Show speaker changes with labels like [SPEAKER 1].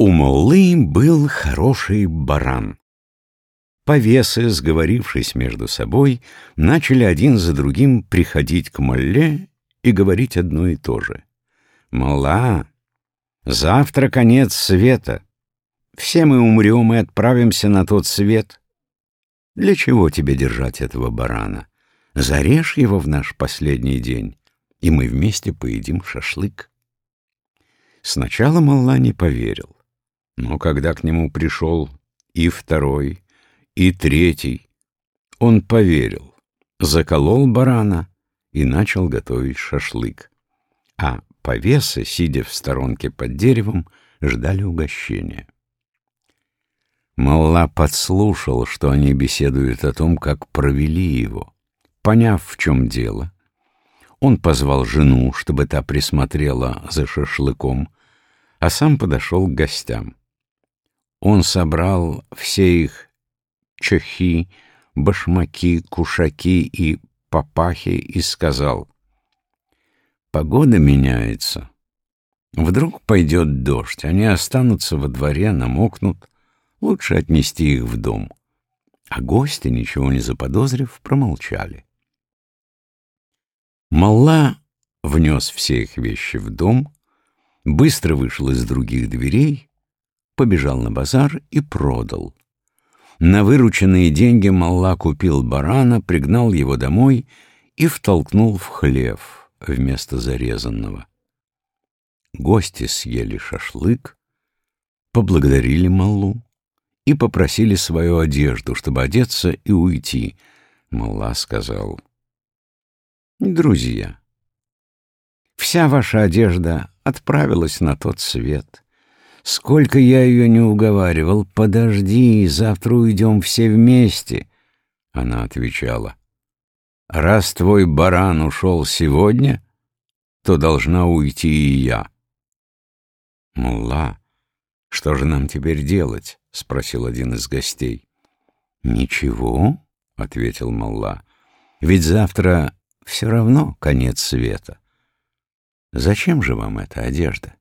[SPEAKER 1] У Моллы был хороший баран. Повесы, сговорившись между собой, начали один за другим приходить к Молле и говорить одно и то же. «Молла, завтра конец света. Все мы умрем и отправимся на тот свет. Для чего тебе держать этого барана? Зарежь его в наш последний день, и мы вместе поедим шашлык». Сначала Молла не поверил. Но когда к нему пришел и второй, и третий, он поверил, заколол барана и начал готовить шашлык. А повесы, сидя в сторонке под деревом, ждали угощения. Малла подслушал, что они беседуют о том, как провели его. Поняв, в чем дело, он позвал жену, чтобы та присмотрела за шашлыком, а сам подошел к гостям. Он собрал все их чехи, башмаки, кушаки и папахи и сказал, «Погода меняется. Вдруг пойдет дождь, они останутся во дворе, намокнут. Лучше отнести их в дом». А гости, ничего не заподозрив, промолчали. Малла внес все их вещи в дом, быстро вышел из других дверей побежал на базар и продал. На вырученные деньги Малла купил барана, пригнал его домой и втолкнул в хлев вместо зарезанного. Гости съели шашлык, поблагодарили Маллу и попросили свою одежду, чтобы одеться и уйти. Малла сказал, «Друзья, вся ваша одежда отправилась на тот свет». Сколько я ее не уговаривал, подожди, завтра уйдем все вместе. Она отвечала, раз твой баран ушел сегодня, то должна уйти и я. Мулла, что же нам теперь делать? — спросил один из гостей. «Ничего», — ответил Молла, — «ведь завтра все равно конец света. Зачем же вам эта одежда?»